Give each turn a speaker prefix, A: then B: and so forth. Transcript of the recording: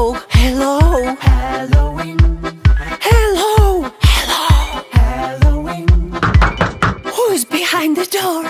A: Hello, hello,
B: Halloween,
A: hello, hello.
B: Halloween.
A: Who's behind the door?